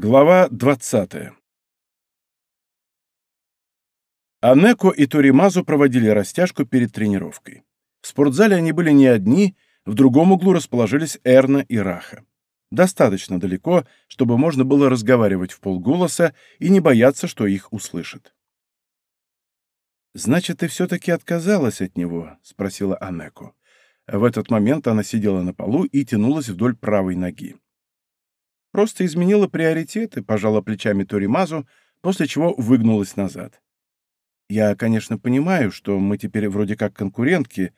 Глава 20. Анеко и Торимазу проводили растяжку перед тренировкой. В спортзале они были не одни, в другом углу расположились Эрна и Раха. Достаточно далеко, чтобы можно было разговаривать в полголоса и не бояться, что их услышат. «Значит, ты все-таки отказалась от него?» — спросила Анеко. В этот момент она сидела на полу и тянулась вдоль правой ноги. Просто изменила приоритеты, пожала плечами Торимазу, после чего выгнулась назад. Я, конечно, понимаю, что мы теперь вроде как конкурентки,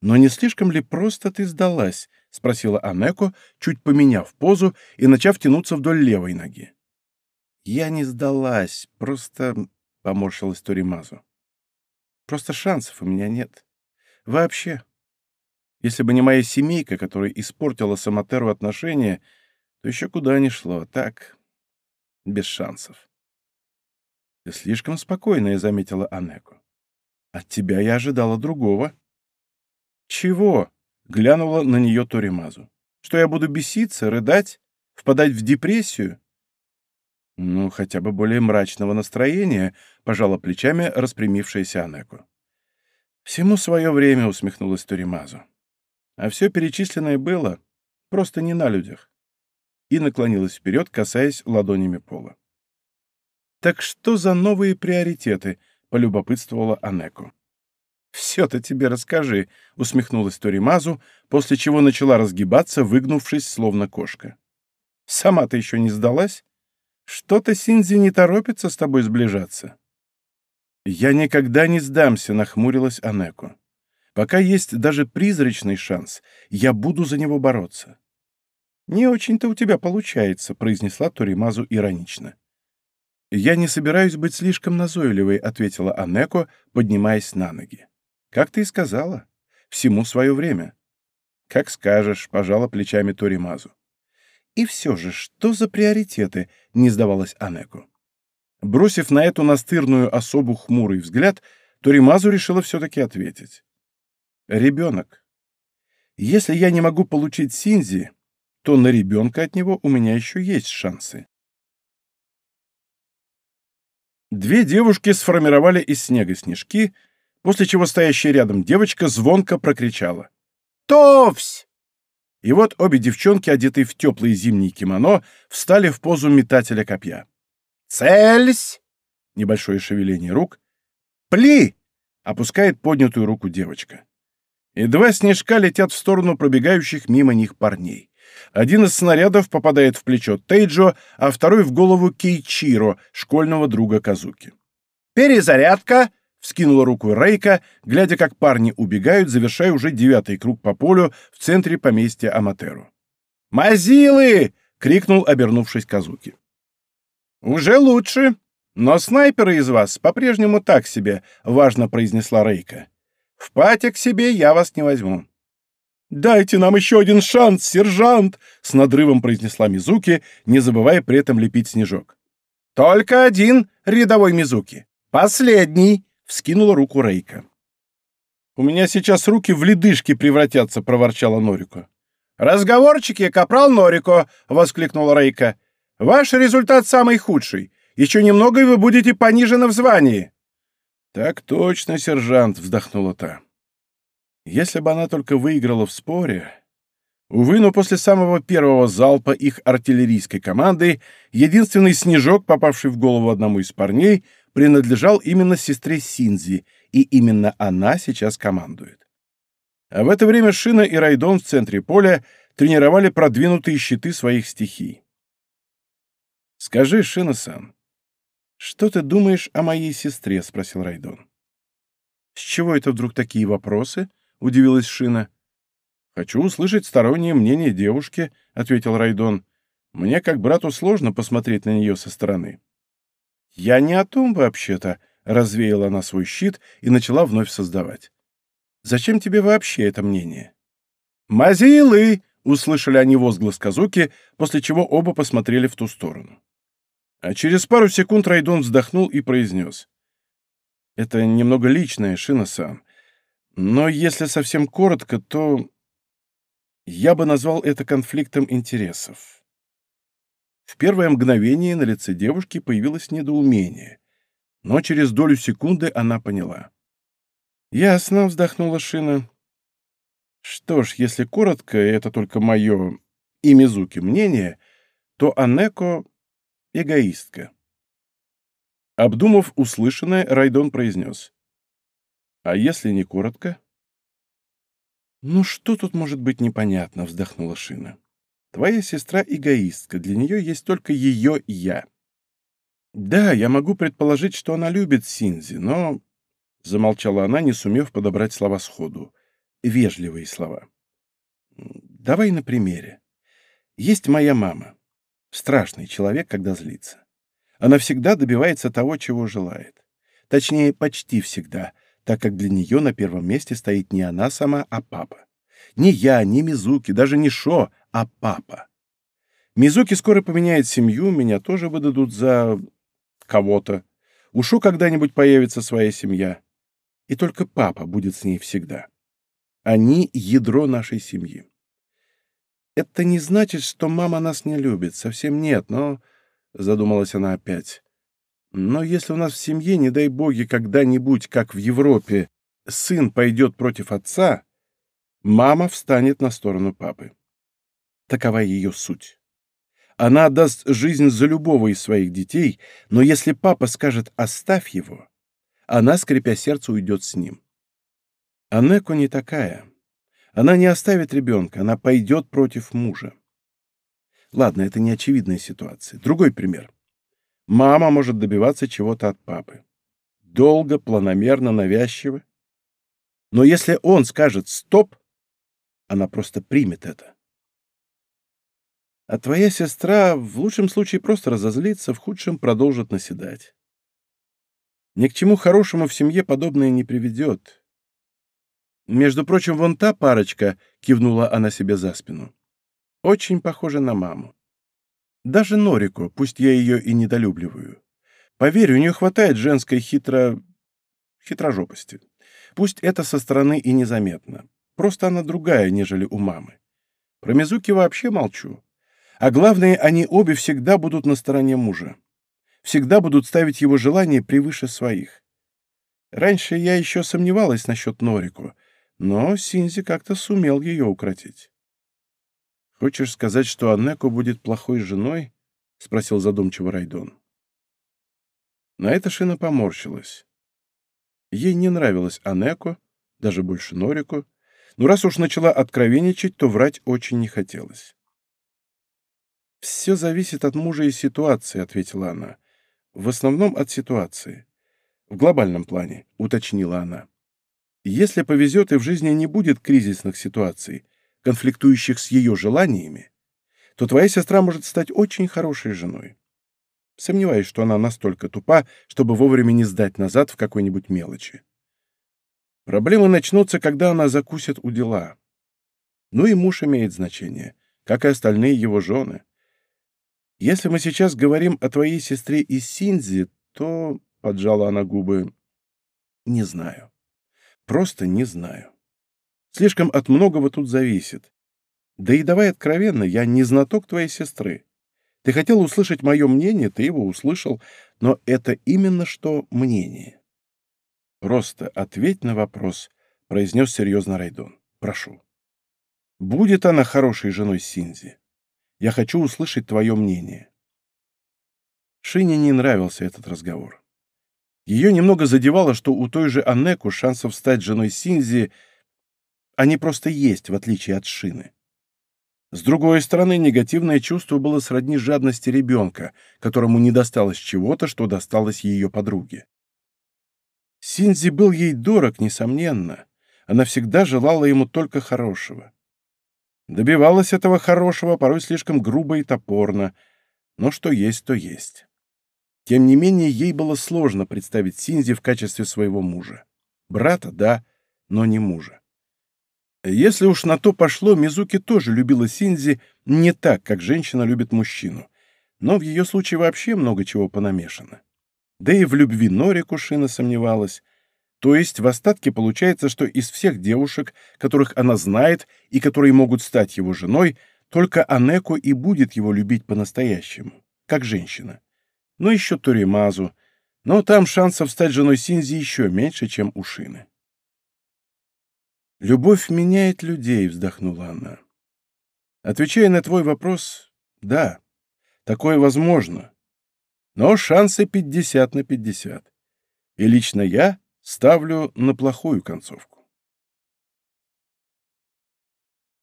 но не слишком ли просто ты сдалась? — спросила Анеко, чуть поменяв позу и начав тянуться вдоль левой ноги. «Я не сдалась, просто...» — поморщилась Торимазу. «Просто шансов у меня нет. Вообще. Если бы не моя семейка, которая испортила с Аматеру отношения, то еще куда ни шло, так, без шансов. «Ты слишком спокойная», — заметила Анеку. «От тебя я ожидала другого». «Чего?» — глянула на нее Торимазу. «Что я буду беситься, рыдать, впадать в депрессию?» «Ну, хотя бы более мрачного настроения», — пожала плечами распрямившаяся Анеку. «Всему свое время», — усмехнулась Торимазу. «А все перечисленное было просто не на людях и наклонилась вперед, касаясь ладонями пола. «Так что за новые приоритеты?» — полюбопытствовала Анеку. «Все-то тебе расскажи», — усмехнулась Торимазу, после чего начала разгибаться, выгнувшись, словно кошка. «Сама ты еще не сдалась? Что-то Синзи не торопится с тобой сближаться». «Я никогда не сдамся», — нахмурилась Анеку. «Пока есть даже призрачный шанс, я буду за него бороться. «Не очень-то у тебя получается», — произнесла Торимазу иронично. «Я не собираюсь быть слишком назойливой», — ответила Анеко, поднимаясь на ноги. «Как ты и сказала. Всему свое время». «Как скажешь», — пожала плечами Торимазу. «И все же, что за приоритеты?» — не сдавалась Анеко. Бросив на эту настырную особу хмурый взгляд, Торимазу решила все-таки ответить. «Ребенок. Если я не могу получить Синзи, то на ребенка от него у меня еще есть шансы. Две девушки сформировали из снега снежки, после чего стоящая рядом девочка звонко прокричала. «Товсь!» И вот обе девчонки, одетые в теплые зимние кимоно, встали в позу метателя копья. «Цельсь!» — небольшое шевеление рук. «Пли!» — опускает поднятую руку девочка. И два снежка летят в сторону пробегающих мимо них парней. Один из снарядов попадает в плечо Тейджо, а второй в голову Кейчиро, школьного друга Казуки. «Перезарядка!» — вскинула руку Рейка, глядя, как парни убегают, завершая уже девятый круг по полю в центре поместья Аматеру. «Мазилы!» — крикнул, обернувшись Казуки. «Уже лучше, но снайперы из вас по-прежнему так себе», — важно произнесла Рейка. «В патик себе я вас не возьму». «Дайте нам еще один шанс, сержант!» — с надрывом произнесла Мизуки, не забывая при этом лепить снежок. «Только один, рядовой Мизуки. Последний!» — вскинула руку Рейка. «У меня сейчас руки в ледышки превратятся», — проворчала Норико. «Разговорчики, капрал Норико!» — воскликнула Рейка. «Ваш результат самый худший. Еще немного, и вы будете понижены в звании». «Так точно, сержант», — вздохнула та. Если бы она только выиграла в споре... Увы, но после самого первого залпа их артиллерийской команды единственный снежок, попавший в голову одному из парней, принадлежал именно сестре Синзи, и именно она сейчас командует. А в это время Шина и Райдон в центре поля тренировали продвинутые щиты своих стихий. «Скажи, Шина-сан, что ты думаешь о моей сестре?» — спросил Райдон. «С чего это вдруг такие вопросы?» — удивилась Шина. «Хочу услышать стороннее мнение девушки», — ответил Райдон. «Мне, как брату, сложно посмотреть на нее со стороны». «Я не о том вообще-то», — развеяла она свой щит и начала вновь создавать. «Зачем тебе вообще это мнение?» «Мазилы!» — услышали они возглас Казуки, после чего оба посмотрели в ту сторону. А через пару секунд Райдон вздохнул и произнес. «Это немного личное, Шина-сан. Но если совсем коротко, то я бы назвал это конфликтом интересов. В первое мгновение на лице девушки появилось недоумение, но через долю секунды она поняла. «Ясно», — вздохнула Шина. «Что ж, если коротко, это только мое и Мизуки мнение, то Анеко — эгоистка». Обдумав услышанное, Райдон произнес. «А если не коротко?» «Ну что тут может быть непонятно?» — вздохнула Шина. «Твоя сестра эгоистка, для нее есть только ее «я». Да, я могу предположить, что она любит Синзи, но...» Замолчала она, не сумев подобрать слова сходу. Вежливые слова. «Давай на примере. Есть моя мама. Страшный человек, когда злится. Она всегда добивается того, чего желает. Точнее, почти всегда, так как для нее на первом месте стоит не она сама, а папа. Не я, не Мизуки, даже не Шо, а папа. Мизуки скоро поменяет семью, меня тоже выдадут за... кого-то. У Шо когда-нибудь появится своя семья. И только папа будет с ней всегда. Они — ядро нашей семьи. Это не значит, что мама нас не любит, совсем нет, но... Задумалась она опять. Но если у нас в семье, не дай боги, когда-нибудь, как в Европе, сын пойдет против отца, мама встанет на сторону папы. Такова ее суть. Она отдаст жизнь за любого из своих детей, но если папа скажет «оставь его», она, скрипя сердце, уйдет с ним. А Неко не такая. Она не оставит ребенка, она пойдет против мужа. Ладно, это не очевидная ситуация. Другой пример. Мама может добиваться чего-то от папы. Долго, планомерно, навязчиво. Но если он скажет «стоп», она просто примет это. А твоя сестра в лучшем случае просто разозлится, в худшем продолжит наседать. Ни к чему хорошему в семье подобное не приведет. Между прочим, вон та парочка, — кивнула она себе за спину, — очень похожа на маму. Даже Норику, пусть я ее и недолюбливаю. Поверь, у нее хватает женской хитро... хитрожопости. Пусть это со стороны и незаметно. Просто она другая, нежели у мамы. Про Мизуки вообще молчу. А главное, они обе всегда будут на стороне мужа. Всегда будут ставить его желания превыше своих. Раньше я еще сомневалась насчет Норику, но Синзи как-то сумел ее укротить. «Хочешь сказать, что Аннеко будет плохой женой?» — спросил задумчиво Райдон. На это Шина поморщилась. Ей не нравилась Анеко, даже больше Норику, но раз уж начала откровенничать, то врать очень не хотелось. «Все зависит от мужа и ситуации», — ответила она. «В основном от ситуации. В глобальном плане», — уточнила она. «Если повезет и в жизни не будет кризисных ситуаций, конфликтующих с ее желаниями, то твоя сестра может стать очень хорошей женой. Сомневаюсь, что она настолько тупа, чтобы вовремя не сдать назад в какой-нибудь мелочи. Проблемы начнутся, когда она закусит у дела. Ну и муж имеет значение, как и остальные его жены. Если мы сейчас говорим о твоей сестре из Синзи, то, — поджала она губы, — не знаю. Просто не знаю. Слишком от многого тут зависит. Да и давай откровенно, я не знаток твоей сестры. Ты хотел услышать мое мнение, ты его услышал, но это именно что мнение. Просто ответь на вопрос, — произнес серьезно Райдон. Прошу. Будет она хорошей женой Синзи? Я хочу услышать твое мнение. Шине не нравился этот разговор. Ее немного задевало, что у той же Аннеку шансов стать женой Синзи — они просто есть, в отличие от шины. С другой стороны, негативное чувство было сродни жадности ребенка, которому не досталось чего-то, что досталось ее подруге. Синзи был ей дорог, несомненно. Она всегда желала ему только хорошего. Добивалась этого хорошего, порой слишком грубо и топорно, но что есть, то есть. Тем не менее, ей было сложно представить Синзи в качестве своего мужа. Брата, да, но не мужа. Если уж на то пошло, Мизуки тоже любила Синзи не так, как женщина любит мужчину. Но в ее случае вообще много чего понамешано. Да и в любви Нори Кушина сомневалась. То есть в остатке получается, что из всех девушек, которых она знает и которые могут стать его женой, только Анеко и будет его любить по-настоящему. как женщина. Ну, еще Торимазу, но там шансов стать женой Синзи еще меньше, чем у Шины. «Любовь меняет людей», — вздохнула она. Отвечая на твой вопрос, да, такое возможно. Но шансы 50 на 50. И лично я ставлю на плохую концовку.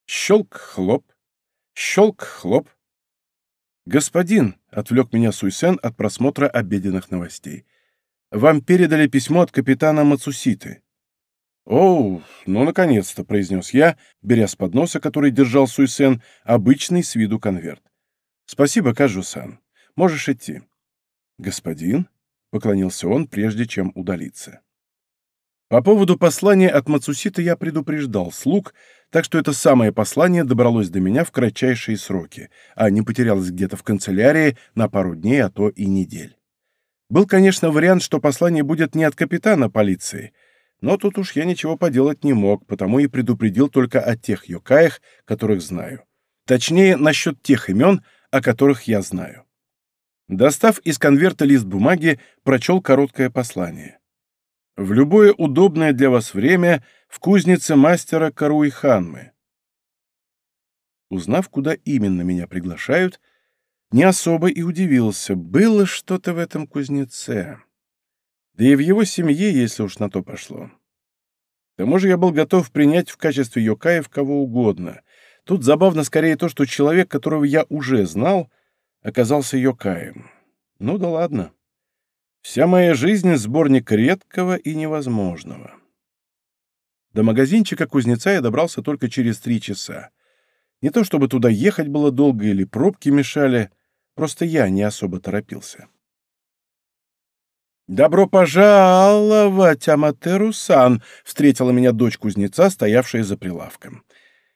Щелк-хлоп, щелк-хлоп. «Господин», — отвлек меня Суйсен от просмотра обеденных новостей, — «вам передали письмо от капитана Мацуситы». «Оу, ну, наконец-то», — произнес я, беря с подноса, который держал Суйсен, обычный с виду конверт. «Спасибо, Кажу-сан. Можешь идти». «Господин?» — поклонился он, прежде чем удалиться. По поводу послания от Мацусита я предупреждал слуг, так что это самое послание добралось до меня в кратчайшие сроки, а не потерялось где-то в канцелярии на пару дней, а то и недель. Был, конечно, вариант, что послание будет не от капитана полиции, но тут уж я ничего поделать не мог, потому и предупредил только о тех йокаях, которых знаю. Точнее, насчет тех имен, о которых я знаю. Достав из конверта лист бумаги, прочел короткое послание в любое удобное для вас время в кузнице мастера Каруиханмы. Узнав, куда именно меня приглашают, не особо и удивился. Было что-то в этом кузнеце. Да и в его семье, если уж на то пошло. К тому же я был готов принять в качестве Йокаев кого угодно. Тут забавно скорее то, что человек, которого я уже знал, оказался Йокаем. Ну да ладно. Вся моя жизнь — сборник редкого и невозможного. До магазинчика кузнеца я добрался только через три часа. Не то чтобы туда ехать было долго или пробки мешали, просто я не особо торопился. «Добро пожаловать, Аматеру-сан!» — встретила меня дочь кузнеца, стоявшая за прилавком.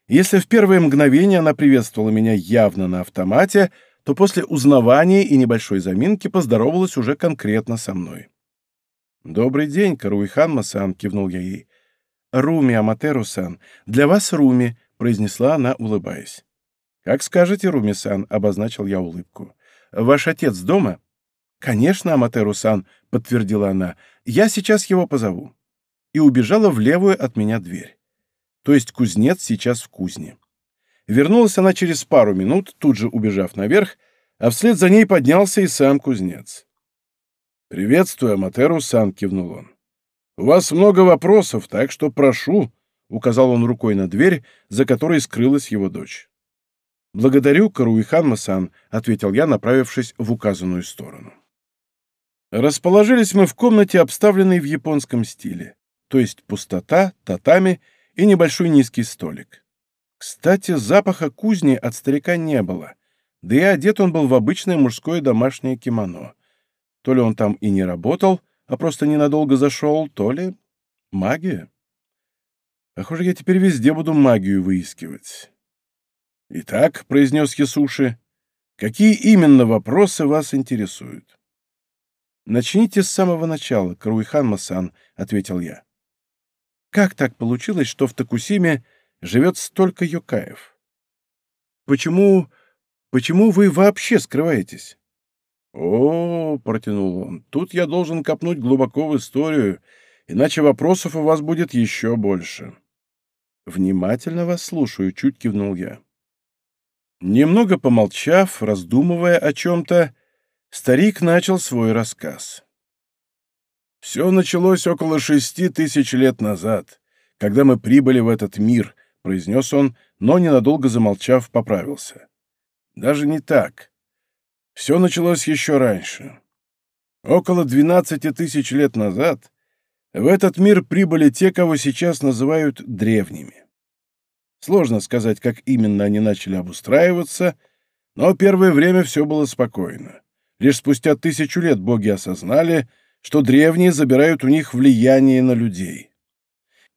Если в первое мгновение она приветствовала меня явно на автомате, то после узнавания и небольшой заминки поздоровалась уже конкретно со мной. «Добрый день, Каруихан-масан», — кивнул я ей. «Руми Аматеру-сан, для вас Руми», — произнесла она, улыбаясь. «Как скажете, Руми-сан», — обозначил я улыбку. «Ваш отец дома?» «Конечно, Аматеру-сан», — подтвердила она. «Я сейчас его позову». И убежала в левую от меня дверь. То есть кузнец сейчас в кузне. Вернулась она через пару минут, тут же убежав наверх, а вслед за ней поднялся и сам кузнец. «Приветствую, Аматеру-сан», — кивнул он. «У вас много вопросов, так что прошу», — указал он рукой на дверь, за которой скрылась его дочь. «Благодарю, Каруихан-масан», — ответил я, направившись в указанную сторону. Расположились мы в комнате, обставленной в японском стиле, то есть пустота, татами и небольшой низкий столик. Кстати, запаха кузни от старика не было, да и одет он был в обычное мужское домашнее кимоно. То ли он там и не работал, а просто ненадолго зашел, то ли магия. Похоже, я теперь везде буду магию выискивать. «Итак», — произнес Ясуши, — «какие именно вопросы вас интересуют?» «Начните с самого начала, Каруихан-масан», — ответил я. «Как так получилось, что в Такусиме живет столько юкаев. Почему... почему вы вообще скрываетесь? О, протянул он, тут я должен копнуть глубоко в историю, иначе вопросов у вас будет еще больше. Внимательно вас слушаю, чуть кивнул я. Немного помолчав, раздумывая о чем-то, старик начал свой рассказ. Все началось около шести тысяч лет назад, когда мы прибыли в этот мир, — произнес он, но, ненадолго замолчав, поправился. «Даже не так. Все началось еще раньше. Около двенадцати тысяч лет назад в этот мир прибыли те, кого сейчас называют древними. Сложно сказать, как именно они начали обустраиваться, но первое время все было спокойно. Лишь спустя тысячу лет боги осознали, что древние забирают у них влияние на людей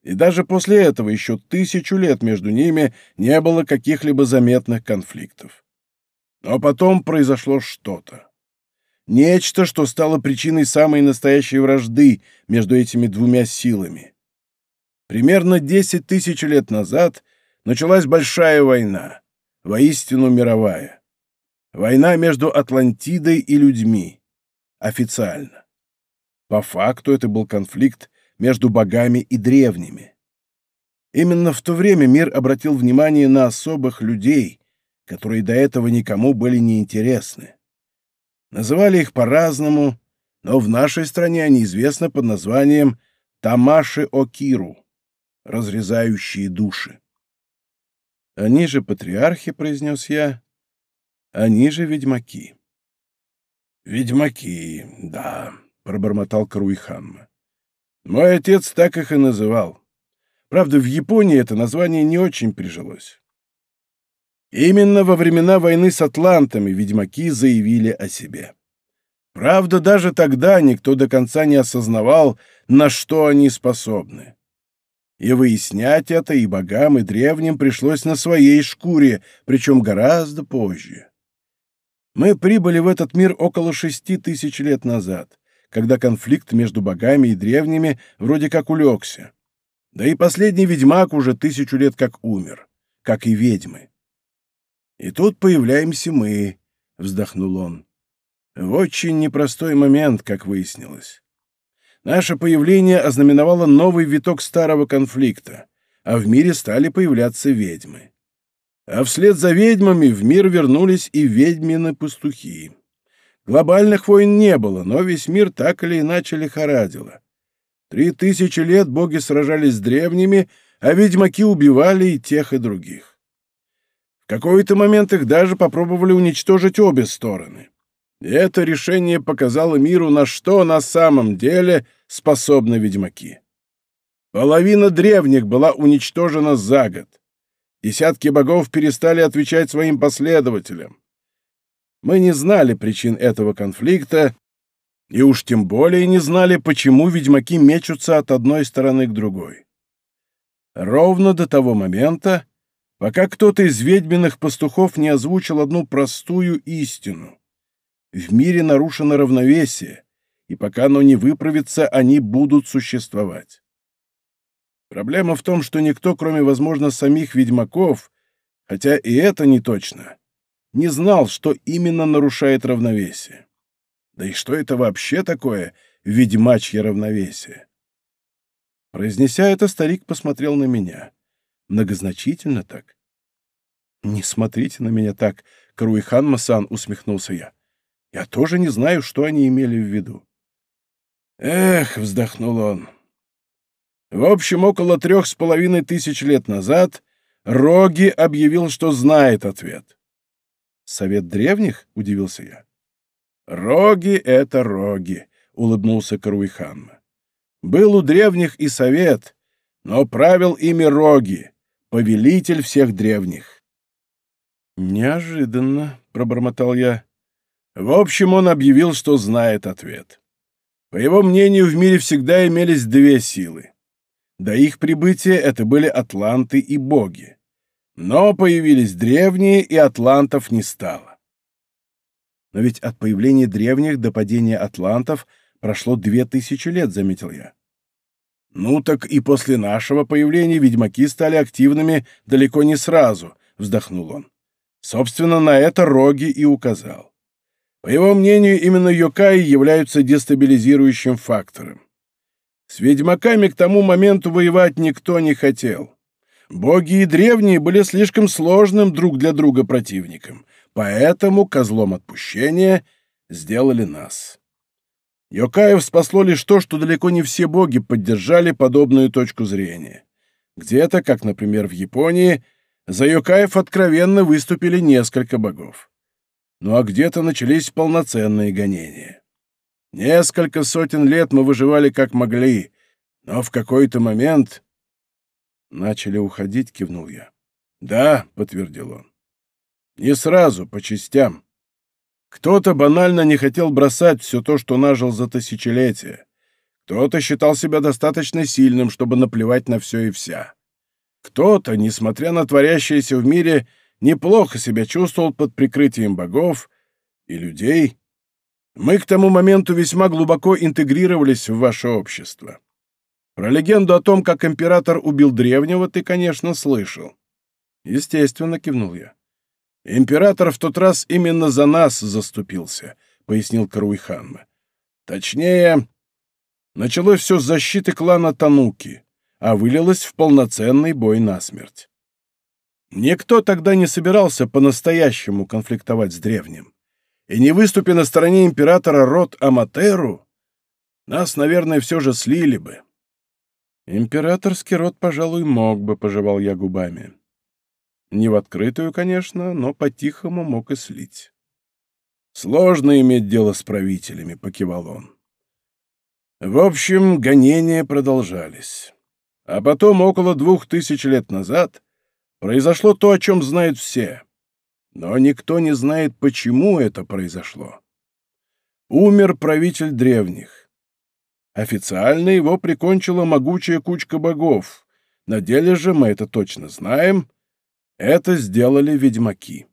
и даже после этого еще тысячу лет между ними не было каких-либо заметных конфликтов. Но потом произошло что-то. Нечто, что стало причиной самой настоящей вражды между этими двумя силами. Примерно десять тысяч лет назад началась большая война, воистину мировая. Война между Атлантидой и людьми. Официально. По факту это был конфликт между богами и древними. Именно в то время мир обратил внимание на особых людей, которые до этого никому были неинтересны. Называли их по-разному, но в нашей стране они известны под названием Тамаши-Окиру — разрезающие души. Они же патриархи, — произнес я, — они же ведьмаки. Ведьмаки, да, — пробормотал Каруиханма. Мой отец так их и называл. Правда, в Японии это название не очень прижилось. Именно во времена войны с атлантами ведьмаки заявили о себе. Правда, даже тогда никто до конца не осознавал, на что они способны. И выяснять это и богам, и древним пришлось на своей шкуре, причем гораздо позже. Мы прибыли в этот мир около шести тысяч лет назад, когда конфликт между богами и древними вроде как улегся. Да и последний ведьмак уже тысячу лет как умер, как и ведьмы. И тут появляемся мы, — вздохнул он. В очень непростой момент, как выяснилось. Наше появление ознаменовало новый виток старого конфликта, а в мире стали появляться ведьмы. А вслед за ведьмами в мир вернулись и ведьмины-пастухи. Глобальных войн не было, но весь мир так или иначе лихорадило. Три тысячи лет боги сражались с древними, а ведьмаки убивали и тех, и других. В какой-то момент их даже попробовали уничтожить обе стороны. И это решение показало миру, на что на самом деле способны ведьмаки. Половина древних была уничтожена за год. Десятки богов перестали отвечать своим последователям. Мы не знали причин этого конфликта, и уж тем более не знали, почему ведьмаки мечутся от одной стороны к другой. Ровно до того момента, пока кто-то из ведьминых пастухов не озвучил одну простую истину. В мире нарушено равновесие, и пока оно не выправится, они будут существовать. Проблема в том, что никто, кроме, возможно, самих ведьмаков, хотя и это не точно, не знал, что именно нарушает равновесие. Да и что это вообще такое ведьмачье равновесие? Произнеся это, старик посмотрел на меня. Многозначительно так. «Не смотрите на меня так», — Каруихан Масан усмехнулся я. «Я тоже не знаю, что они имели в виду». «Эх», — вздохнул он. «В общем, около трех с половиной тысяч лет назад Роги объявил, что знает ответ». «Совет древних?» — удивился я. «Роги — это роги», — улыбнулся Каруиханма. «Был у древних и совет, но правил ими роги, повелитель всех древних. «Неожиданно», — пробормотал я. В общем, он объявил, что знает ответ. По его мнению, в мире всегда имелись две силы. До их прибытия это были атланты и боги. Но появились древние, и атлантов не стало. Но ведь от появления древних до падения атлантов прошло две тысячи лет, заметил я. «Ну так и после нашего появления ведьмаки стали активными далеко не сразу», — вздохнул он. Собственно, на это Роги и указал. По его мнению, именно Йокаи являются дестабилизирующим фактором. С ведьмаками к тому моменту воевать никто не хотел. Боги и древние были слишком сложным друг для друга противником, поэтому козлом отпущения сделали нас. Йокаев спасло лишь то, что далеко не все боги поддержали подобную точку зрения. Где-то, как, например, в Японии, за Йокаев откровенно выступили несколько богов. Ну а где-то начались полноценные гонения. Несколько сотен лет мы выживали как могли, но в какой-то момент... Начали уходить, кивнул я. «Да», — подтвердил он. «Не сразу, по частям. Кто-то банально не хотел бросать все то, что нажил за тысячелетия. Кто-то считал себя достаточно сильным, чтобы наплевать на все и вся. Кто-то, несмотря на творящееся в мире, неплохо себя чувствовал под прикрытием богов и людей. Мы к тому моменту весьма глубоко интегрировались в ваше общество. Про легенду о том, как император убил древнего, ты, конечно, слышал. Естественно, кивнул я. «Император в тот раз именно за нас заступился», — пояснил Каруйханма. «Точнее, началось все с защиты клана Тануки, а вылилось в полноценный бой насмерть. Никто тогда не собирался по-настоящему конфликтовать с древним. И не выступи на стороне императора род Аматеру, нас, наверное, все же слили бы. Императорский род, пожалуй, мог бы, пожевал я губами. Не в открытую, конечно, но по-тихому мог и слить. Сложно иметь дело с правителями, покивал он. В общем, гонения продолжались. А потом, около двух тысяч лет назад, произошло то, о чем знают все. Но никто не знает, почему это произошло. Умер правитель древних. Официально его прикончила могучая кучка богов. На деле же, мы это точно знаем, это сделали ведьмаки.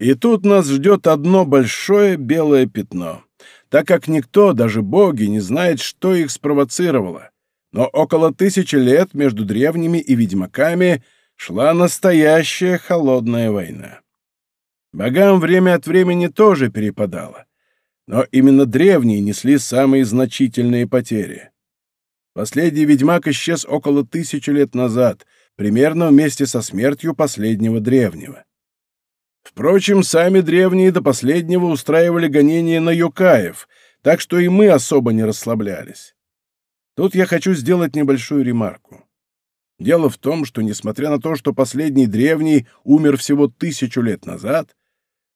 И тут нас ждет одно большое белое пятно, так как никто, даже боги, не знает, что их спровоцировало. Но около тысячи лет между древними и ведьмаками шла настоящая холодная война. Богам время от времени тоже перепадало, но именно древние несли самые значительные потери. Последний ведьмак исчез около тысячи лет назад, примерно вместе со смертью последнего древнего. Впрочем, сами древние до последнего устраивали гонения на юкаев, так что и мы особо не расслаблялись. Тут я хочу сделать небольшую ремарку. Дело в том, что, несмотря на то, что последний древний умер всего тысячу лет назад,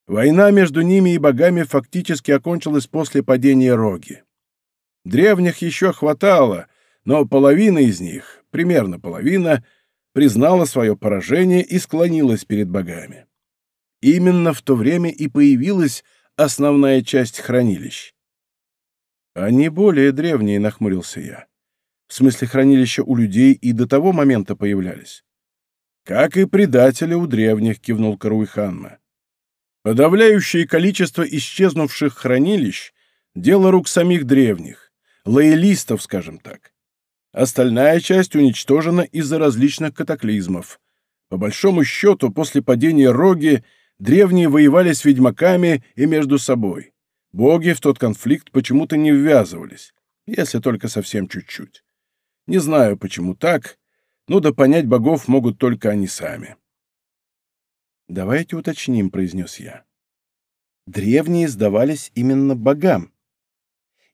война между ними и богами фактически окончилась после падения Роги. Древних еще хватало, но половина из них, примерно половина, признала свое поражение и склонилась перед богами. Именно в то время и появилась основная часть хранилищ. «Они более древние», — нахмурился я. В смысле, хранилища у людей и до того момента появлялись. Как и предатели у древних, кивнул Каруйханма. Подавляющее количество исчезнувших хранилищ — дело рук самих древних, лоялистов, скажем так. Остальная часть уничтожена из-за различных катаклизмов. По большому счету, после падения Роги древние воевали с ведьмаками и между собой. Боги в тот конфликт почему-то не ввязывались, если только совсем чуть-чуть. Не знаю, почему так, но да понять богов могут только они сами. «Давайте уточним», — произнес я. Древние сдавались именно богам.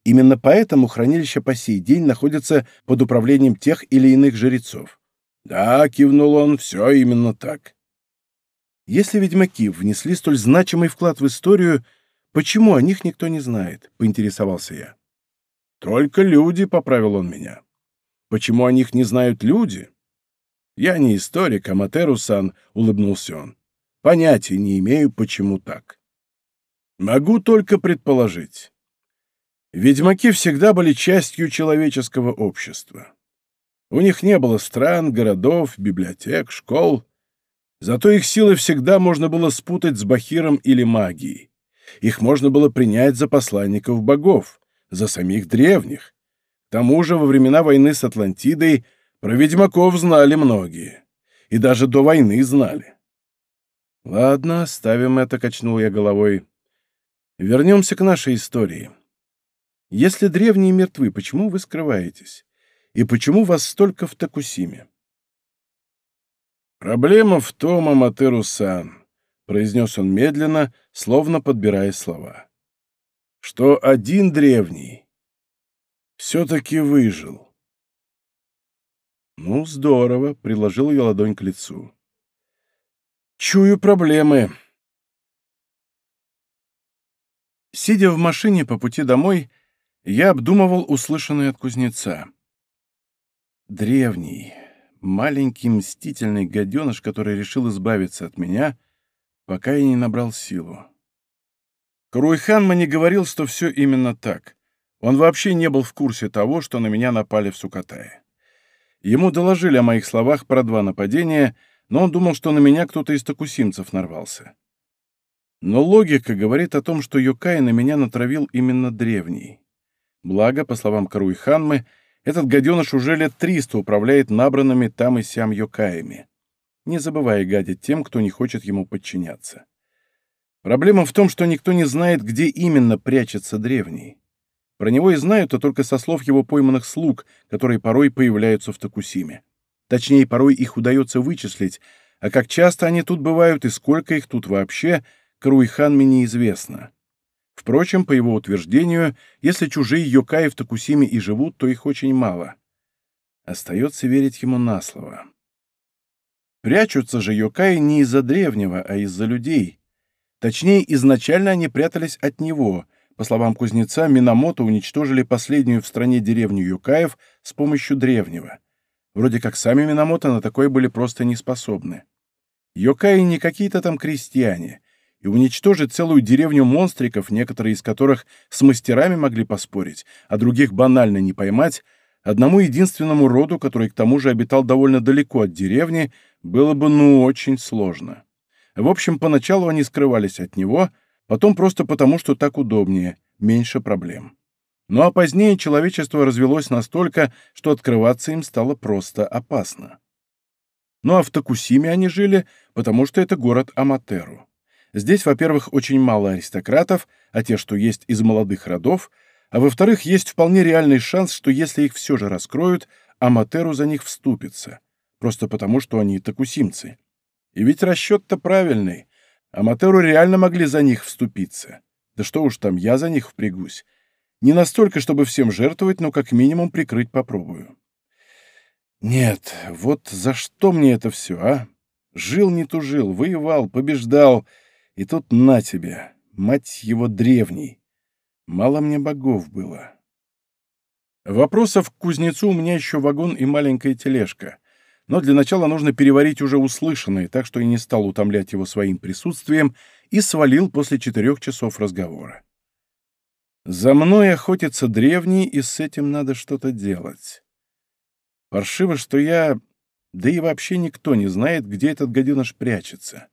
Именно поэтому хранилища по сей день находятся под управлением тех или иных жрецов. «Да», — кивнул он, — «все именно так». Если ведьмаки внесли столь значимый вклад в историю, почему о них никто не знает?» — поинтересовался я. «Только люди», — поправил он меня. Почему о них не знают люди? Я не историк, а Матеру-сан, улыбнулся он. Понятия не имею, почему так. Могу только предположить. Ведьмаки всегда были частью человеческого общества. У них не было стран, городов, библиотек, школ. Зато их силы всегда можно было спутать с бахиром или магией. Их можно было принять за посланников богов, за самих древних, к тому же во времена войны с Атлантидой про ведьмаков знали многие. И даже до войны знали. «Ладно, ставим это», — качнул я головой. «Вернемся к нашей истории. Если древние мертвы, почему вы скрываетесь? И почему вас столько в Такусиме?» «Проблема в том, Аматеру-сан», — произнес он медленно, словно подбирая слова, — «что один древний все-таки выжил. Ну, здорово, приложил я ладонь к лицу. Чую проблемы. Сидя в машине по пути домой, я обдумывал услышанное от кузнеца. Древний, маленький мстительный гаденыш, который решил избавиться от меня, пока я не набрал силу. Круйханма не говорил, что все именно так. Он вообще не был в курсе того, что на меня напали в Сукатае. Ему доложили о моих словах про два нападения, но он думал, что на меня кто-то из токусимцев нарвался. Но логика говорит о том, что Юкай на меня натравил именно древний. Благо, по словам Каруи Ханмы, этот гаденыш уже лет триста управляет набранными там и сям Юкаями, не забывая гадить тем, кто не хочет ему подчиняться. Проблема в том, что никто не знает, где именно прячется древний. Про него и знают, а только со слов его пойманных слуг, которые порой появляются в Токусиме. Точнее, порой их удается вычислить, а как часто они тут бывают и сколько их тут вообще, Каруйханме неизвестно. Впрочем, по его утверждению, если чужие йокаи в Токусиме и живут, то их очень мало. Остается верить ему на слово. Прячутся же йокаи не из-за древнего, а из-за людей. Точнее, изначально они прятались от него. По словам кузнеца, Минамото уничтожили последнюю в стране деревню йокаев с помощью древнего. Вроде как сами Минамото на такое были просто не способны. Йокаи не какие-то там крестьяне — и уничтожить целую деревню монстриков, некоторые из которых с мастерами могли поспорить, а других банально не поймать, одному единственному роду, который к тому же обитал довольно далеко от деревни, было бы ну очень сложно. В общем, поначалу они скрывались от него, потом просто потому, что так удобнее, меньше проблем. Ну а позднее человечество развелось настолько, что открываться им стало просто опасно. Ну а в Токусиме они жили, потому что это город Аматеру. Здесь, во-первых, очень мало аристократов, а те, что есть из молодых родов, а во-вторых, есть вполне реальный шанс, что если их все же раскроют, Аматеру за них вступится, просто потому, что они такусимцы. И ведь расчет-то правильный. Аматеру реально могли за них вступиться. Да что уж там, я за них впрягусь. Не настолько, чтобы всем жертвовать, но как минимум прикрыть попробую. Нет, вот за что мне это все, а? Жил не тужил, воевал, побеждал — и тут на тебе, мать его древний. Мало мне богов было. Вопросов к кузнецу у меня еще вагон и маленькая тележка. Но для начала нужно переварить уже услышанное, так что я не стал утомлять его своим присутствием и свалил после четырех часов разговора. За мной охотится древний, и с этим надо что-то делать. Паршиво, что я... Да и вообще никто не знает, где этот гаденыш прячется.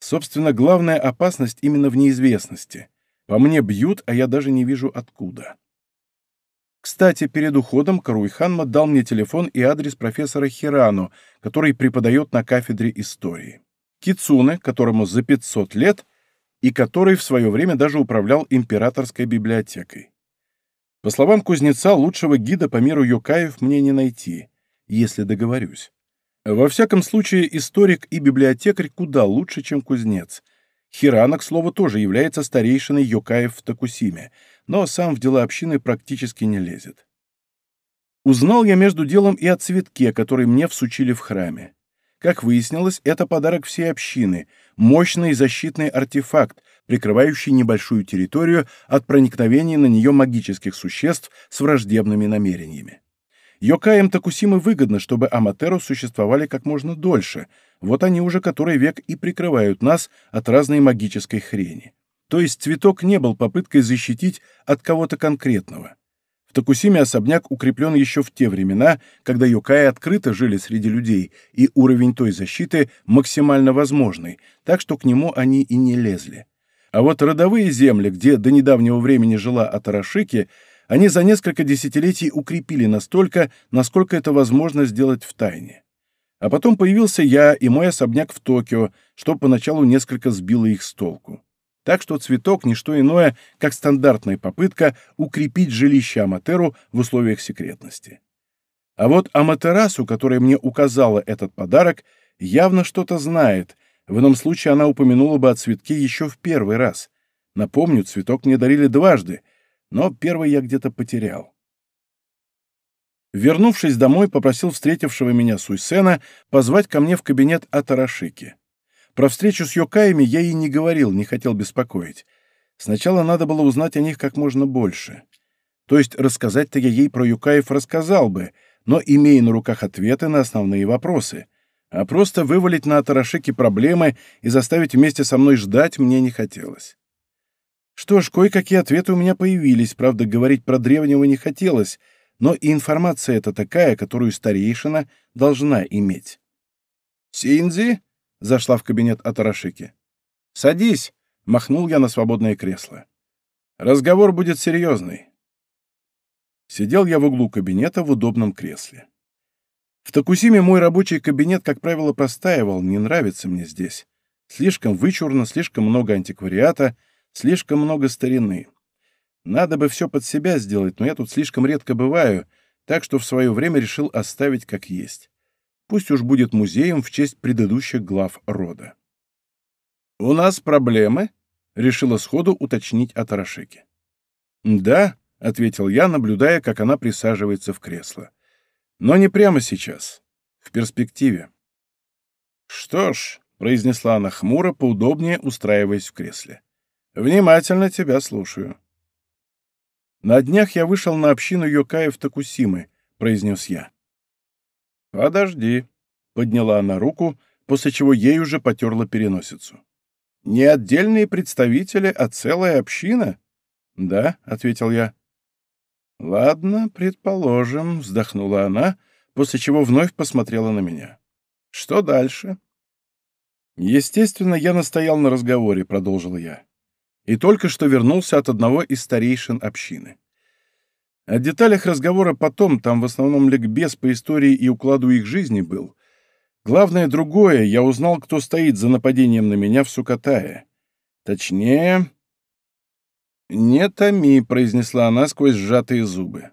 Собственно, главная опасность именно в неизвестности. По мне бьют, а я даже не вижу откуда. Кстати, перед уходом Каруйханма дал мне телефон и адрес профессора Хирану, который преподает на кафедре истории. Кицуне, которому за 500 лет, и который в свое время даже управлял императорской библиотекой. По словам кузнеца, лучшего гида по миру Йокаев мне не найти, если договорюсь. Во всяком случае, историк и библиотекарь куда лучше, чем кузнец. Хирана, к слову, тоже является старейшиной Йокаев в Токусиме, но сам в дела общины практически не лезет. Узнал я между делом и о цветке, который мне всучили в храме. Как выяснилось, это подарок всей общины, мощный защитный артефакт, прикрывающий небольшую территорию от проникновения на нее магических существ с враждебными намерениями. Йокаям Такусимы выгодно, чтобы Аматеру существовали как можно дольше. Вот они уже который век и прикрывают нас от разной магической хрени. То есть цветок не был попыткой защитить от кого-то конкретного. В Такусиме особняк укреплен еще в те времена, когда Йокаи открыто жили среди людей, и уровень той защиты максимально возможный, так что к нему они и не лезли. А вот родовые земли, где до недавнего времени жила Атарашики, они за несколько десятилетий укрепили настолько, насколько это возможно сделать в тайне. А потом появился я и мой особняк в Токио, что поначалу несколько сбило их с толку. Так что цветок — не что иное, как стандартная попытка укрепить жилище Аматеру в условиях секретности. А вот Аматерасу, которая мне указала этот подарок, явно что-то знает. В ином случае она упомянула бы о цветке еще в первый раз. Напомню, цветок мне дарили дважды, но первый я где-то потерял. Вернувшись домой, попросил встретившего меня Суйсена позвать ко мне в кабинет Атарашики. Про встречу с Йокаями я ей не говорил, не хотел беспокоить. Сначала надо было узнать о них как можно больше. То есть рассказать-то я ей про Юкаев рассказал бы, но имея на руках ответы на основные вопросы. А просто вывалить на Атарашики проблемы и заставить вместе со мной ждать мне не хотелось. Что ж, кое-какие ответы у меня появились, правда, говорить про древнего не хотелось, но и информация эта такая, которую старейшина должна иметь. «Синдзи?» — зашла в кабинет Атарашики. «Садись!» — махнул я на свободное кресло. «Разговор будет серьезный». Сидел я в углу кабинета в удобном кресле. В Токусиме мой рабочий кабинет, как правило, простаивал, не нравится мне здесь. Слишком вычурно, слишком много антиквариата, слишком много старины. Надо бы все под себя сделать, но я тут слишком редко бываю, так что в свое время решил оставить как есть. Пусть уж будет музеем в честь предыдущих глав рода. «У нас проблемы?» — решила сходу уточнить Атарашеки. «Да», — ответил я, наблюдая, как она присаживается в кресло. «Но не прямо сейчас. В перспективе». «Что ж», — произнесла она хмуро, поудобнее устраиваясь в кресле. «Внимательно тебя слушаю». «На днях я вышел на общину Йокаев Токусимы», — произнес я. «Подожди», — подняла она руку, после чего ей уже потерла переносицу. «Не отдельные представители, а целая община?» «Да», — ответил я. «Ладно, предположим», — вздохнула она, после чего вновь посмотрела на меня. «Что дальше?» «Естественно, я настоял на разговоре», — продолжил я. «И только что вернулся от одного из старейшин общины. О деталях разговора потом, там в основном ликбез по истории и укладу их жизни был. Главное другое, я узнал, кто стоит за нападением на меня в Сукатае. Точнее... «Не томи», — произнесла она сквозь сжатые зубы.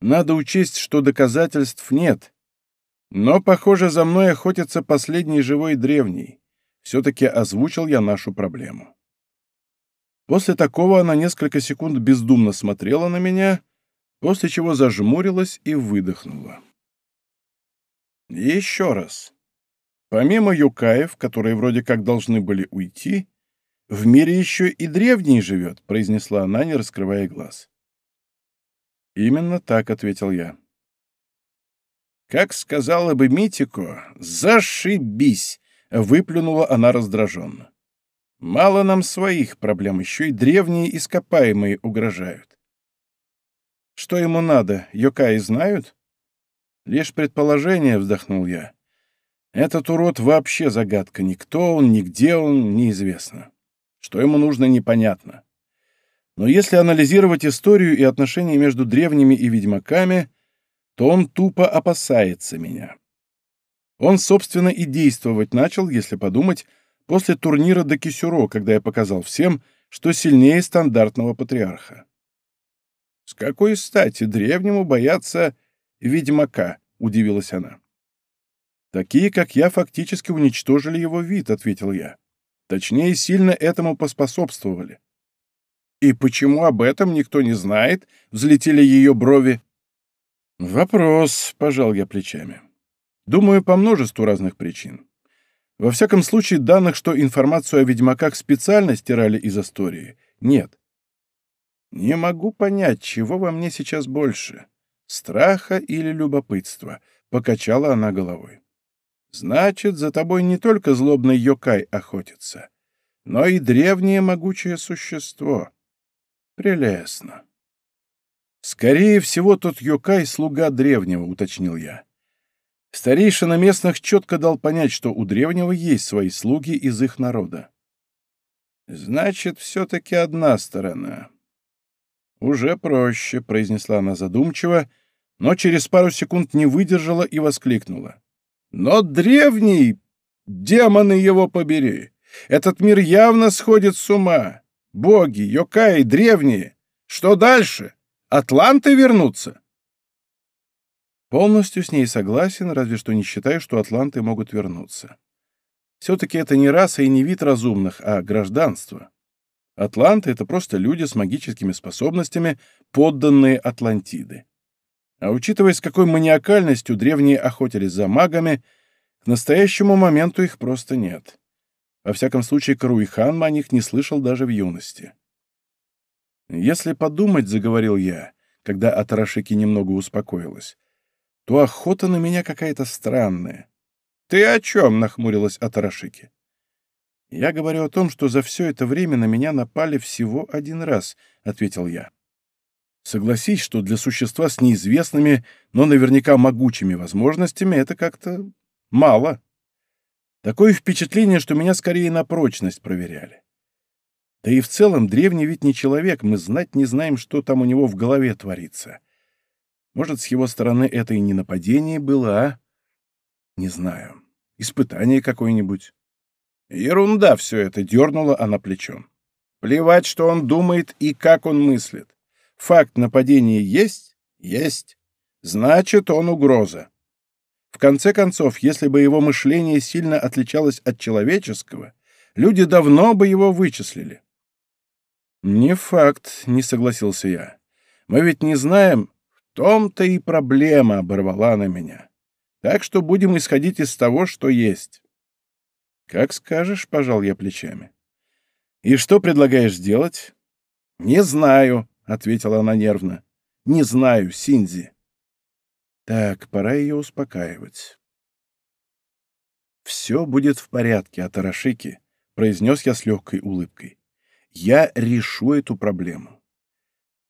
«Надо учесть, что доказательств нет. Но, похоже, за мной охотится последний живой древний. Все-таки озвучил я нашу проблему». После такого она несколько секунд бездумно смотрела на меня, после чего зажмурилась и выдохнула. еще раз. Помимо юкаев, которые вроде как должны были уйти, в мире еще и древний живет, произнесла она, не раскрывая глаз. Именно так, ответил я. Как сказала бы Митико, зашибись, выплюнула она раздраженно. Мало нам своих проблем, еще и древние ископаемые угрожают. Что ему надо, Йокаи знают? Лишь предположение, вздохнул я. Этот урод вообще загадка. Никто он, нигде он, неизвестно. Что ему нужно, непонятно. Но если анализировать историю и отношения между древними и ведьмаками, то он тупо опасается меня. Он, собственно, и действовать начал, если подумать, после турнира до Кисюро, когда я показал всем, что сильнее стандартного патриарха. «С какой стати древнему бояться ведьмака?» — удивилась она. «Такие, как я, фактически уничтожили его вид», — ответил я. «Точнее, сильно этому поспособствовали». «И почему об этом никто не знает?» — взлетели ее брови. «Вопрос», — пожал я плечами. «Думаю, по множеству разных причин. Во всяком случае, данных, что информацию о ведьмаках специально стирали из истории, нет. Не могу понять, чего во мне сейчас больше — страха или любопытства, — покачала она головой. Значит, за тобой не только злобный Йокай охотится, но и древнее могучее существо. Прелестно. Скорее всего, тот Йокай — слуга древнего, — уточнил я. Старейшина местных четко дал понять, что у древнего есть свои слуги из их народа. «Значит, все-таки одна сторона». «Уже проще», — произнесла она задумчиво, но через пару секунд не выдержала и воскликнула. «Но древний! Демоны его побери! Этот мир явно сходит с ума! Боги, йокаи, древние! Что дальше? Атланты вернутся?» Полностью с ней согласен, разве что не считаю, что атланты могут вернуться. Все-таки это не раса и не вид разумных, а гражданство. Атланты — это просто люди с магическими способностями, подданные Атлантиды. А учитывая, с какой маниакальностью древние охотились за магами, к настоящему моменту их просто нет. Во всяком случае, Каруихан о них не слышал даже в юности. «Если подумать», — заговорил я, когда Атарашики немного успокоилась, то охота на меня какая-то странная. «Ты о чем?» — нахмурилась Атарашики. «Я говорю о том, что за все это время на меня напали всего один раз», — ответил я. «Согласись, что для существа с неизвестными, но наверняка могучими возможностями это как-то мало. Такое впечатление, что меня скорее на прочность проверяли. Да и в целом древний ведь не человек, мы знать не знаем, что там у него в голове творится. Может, с его стороны это и не нападение было, а? Не знаю. Испытание какое-нибудь. Ерунда все это, дернула она плечом. Плевать, что он думает и как он мыслит. Факт нападения есть? Есть. Значит, он угроза. В конце концов, если бы его мышление сильно отличалось от человеческого, люди давно бы его вычислили. «Не факт», — не согласился я. «Мы ведь не знаем...» «В том-то и проблема», — оборвала на меня. «Так что будем исходить из того, что есть». «Как скажешь», — пожал я плечами. «И что предлагаешь делать?» «Не знаю», — ответила она нервно. «Не знаю, Синзи». Так, пора ее успокаивать. «Все будет в порядке, Атарашики», — произнес я с легкой улыбкой. «Я решу эту проблему.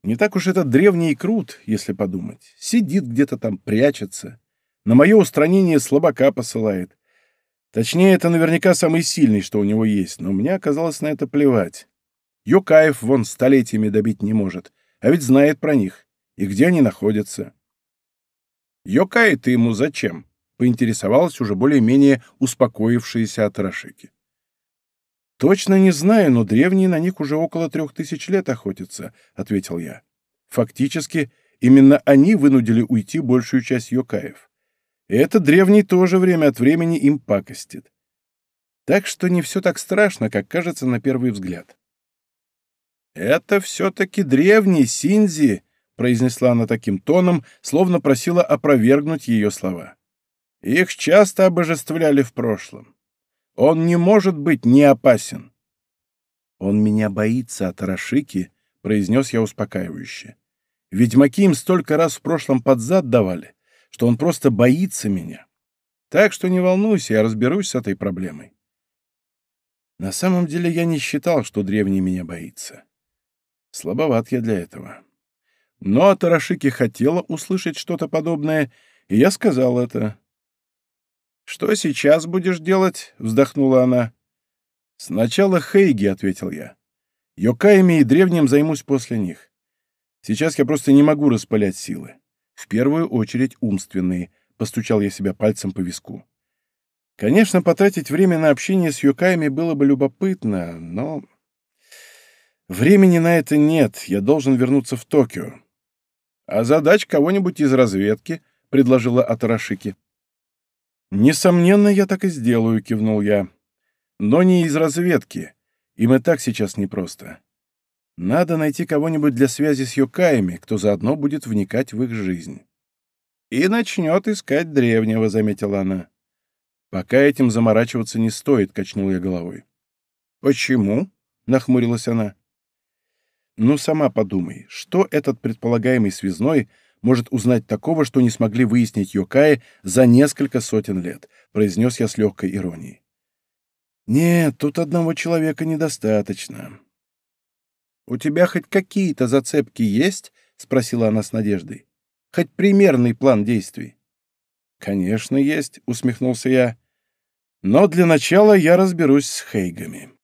Не так уж этот древний крут, если подумать. Сидит где-то там, прячется. На мое устранение слабака посылает. Точнее, это наверняка самый сильный, что у него есть, но мне оказалось на это плевать. Йокаев вон столетиями добить не может, а ведь знает про них и где они находятся. Йокай ты ему зачем? Поинтересовалась уже более-менее успокоившаяся от Рашики. «Точно не знаю, но древние на них уже около трех тысяч лет охотятся», — ответил я. «Фактически, именно они вынудили уйти большую часть йокаев. И этот древний тоже время от времени им пакостит. Так что не все так страшно, как кажется на первый взгляд». «Это все-таки древний Синзи», — произнесла она таким тоном, словно просила опровергнуть ее слова. «Их часто обожествляли в прошлом. Он не может быть не опасен». «Он меня боится, Атарашики», — произнес я успокаивающе. «Ведьмаки им столько раз в прошлом под зад давали, что он просто боится меня. Так что не волнуйся, я разберусь с этой проблемой». На самом деле я не считал, что древний меня боится. Слабоват я для этого. Но Тарашики хотела услышать что-то подобное, и я сказал это. «Что сейчас будешь делать?» — вздохнула она. «Сначала Хейги», — ответил я. «Йокаями и древним займусь после них. Сейчас я просто не могу распылять силы. В первую очередь умственные», — постучал я себя пальцем по виску. Конечно, потратить время на общение с Йокаями было бы любопытно, но... Времени на это нет, я должен вернуться в Токио. «А задач кого-нибудь из разведки?» — предложила Атарашики. «Несомненно, я так и сделаю», — кивнул я. «Но не из разведки. Им и так сейчас непросто. Надо найти кого-нибудь для связи с Йокаями, кто заодно будет вникать в их жизнь». «И начнет искать древнего», — заметила она. «Пока этим заморачиваться не стоит», — качнул я головой. «Почему?» — нахмурилась она. Ну, сама подумай, что этот предполагаемый связной может узнать такого, что не смогли выяснить Йокаи за несколько сотен лет, произнес я с легкой иронией. Нет, тут одного человека недостаточно. У тебя хоть какие-то зацепки есть? спросила она с надеждой. Хоть примерный план действий. Конечно, есть, усмехнулся я. Но для начала я разберусь с Хейгами.